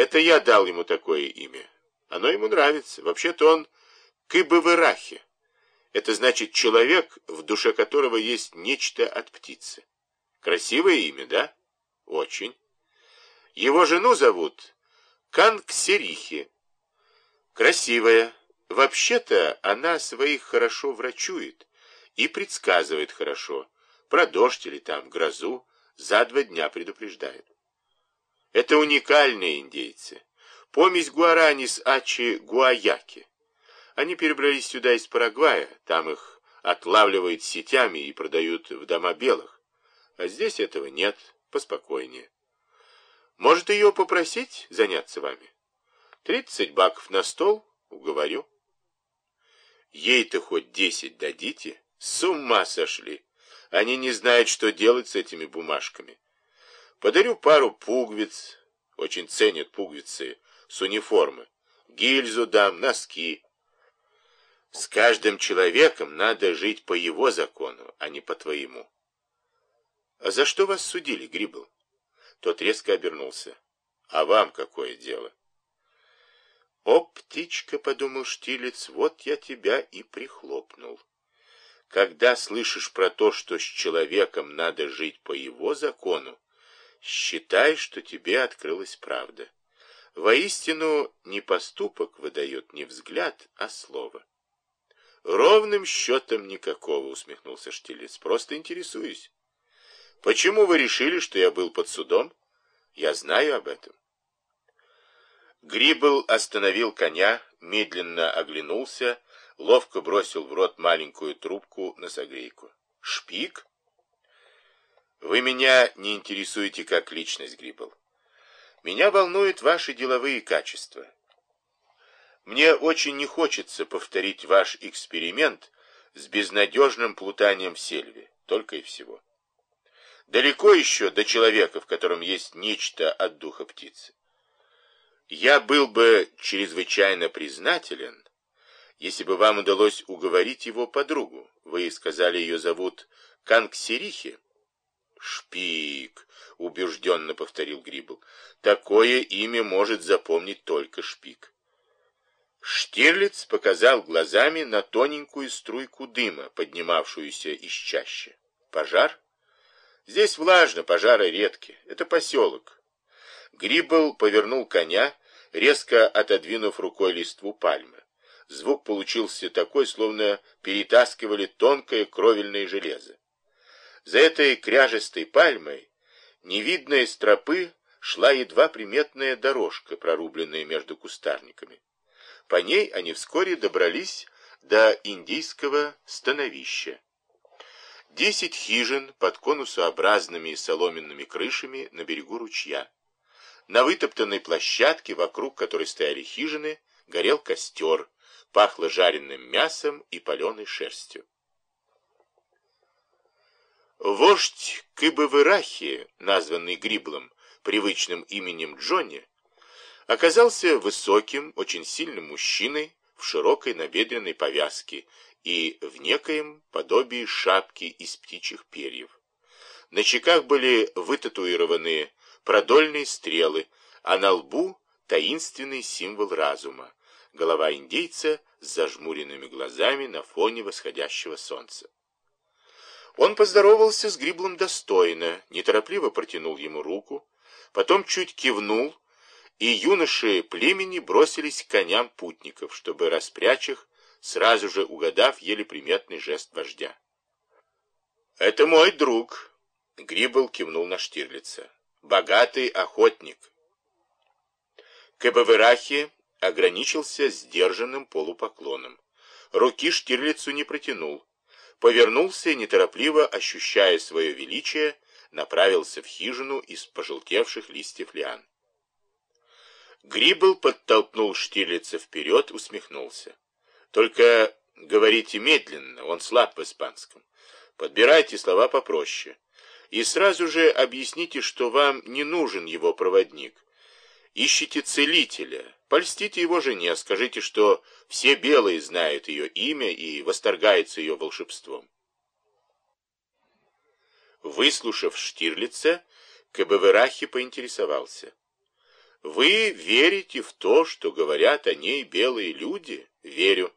Это я дал ему такое имя. Оно ему нравится. Вообще-то он Кыбывырахи. Это значит человек, в душе которого есть нечто от птицы. Красивое имя, да? Очень. Его жену зовут Канксерихи. Красивая. Вообще-то она своих хорошо врачует и предсказывает хорошо. Про дождь или там грозу за два дня предупреждает. Это уникальные индейцы. Помесь гуарани с ачи гуаяки. Они перебрались сюда из Парагвая, там их отлавливают сетями и продают в дома белых. А здесь этого нет, поспокойнее. Может ее попросить заняться вами? Тридцать баков на стол, уговорю. Ей-то хоть десять дадите? С ума сошли. Они не знают, что делать с этими бумажками. Подарю пару пуговиц, очень ценят пуговицы, с униформы. Гильзу дам, носки. С каждым человеком надо жить по его закону, а не по твоему. А за что вас судили, Грибл? Тот резко обернулся. А вам какое дело? О, птичка, подумал Штилец, вот я тебя и прихлопнул. Когда слышишь про то, что с человеком надо жить по его закону, считай, что тебе открылась правда. Воистину, не поступок выдает не взгляд, а слово. Ровным счетом никакого, усмехнулся Штилец. Просто интересуюсь. Почему вы решили, что я был под судом? Я знаю об этом. Грибл остановил коня, медленно оглянулся, ловко бросил в рот маленькую трубку на согрейку. Шпик? Вы меня не интересуете как личность, Грибл. Меня волнуют ваши деловые качества. Мне очень не хочется повторить ваш эксперимент с безнадежным плутанием в сельве, только и всего. Далеко еще до человека, в котором есть нечто от духа птицы. Я был бы чрезвычайно признателен, если бы вам удалось уговорить его подругу. Вы сказали, ее зовут Канксерихи. Шпик, убежденно повторил Грибл. Такое имя может запомнить только Шпик. Штирлиц показал глазами на тоненькую струйку дыма, поднимавшуюся из чащи. Пожар? Здесь влажно, пожары редки. Это поселок. Грибл повернул коня, резко отодвинув рукой листву пальмы. Звук получился такой, словно перетаскивали тонкое кровельное железо. За этой кряжестой пальмой, невидная из тропы, шла едва приметная дорожка, прорубленная между кустарниками. По ней они вскоре добрались до индийского становища. Десять хижин под конусообразными соломенными крышами на берегу ручья. На вытоптанной площадке, вокруг которой стояли хижины, горел костер, пахло жареным мясом и паленой шерстью. Вождь Кыбавырахи, названный Гриблом, привычным именем Джонни, оказался высоким, очень сильным мужчиной в широкой набедренной повязке и в некоем подобии шапки из птичьих перьев. На щеках были вытатуированы продольные стрелы, а на лбу таинственный символ разума — голова индейца с зажмуренными глазами на фоне восходящего солнца. Он поздоровался с Гриблом достойно, неторопливо протянул ему руку, потом чуть кивнул, и юноши племени бросились к коням путников, чтобы распрячь их, сразу же угадав еле приметный жест вождя. «Это мой друг», — Грибл кивнул на Штирлица богатый охотник. Кабаверахи ограничился сдержанным полупоклоном. Руки Штирлицу не протянул. Повернулся, неторопливо ощущая свое величие, направился в хижину из пожелтевших листьев лиан. Грибл подтолкнул Штирлица вперед, усмехнулся. «Только говорите медленно, он слаб в испанском. Подбирайте слова попроще и сразу же объясните, что вам не нужен его проводник. Ищите целителя, польстите его жене, скажите, что все белые знают ее имя и восторгаются ее волшебством. Выслушав Штирлица, Кабаверахи поинтересовался. Вы верите в то, что говорят о ней белые люди? Верю.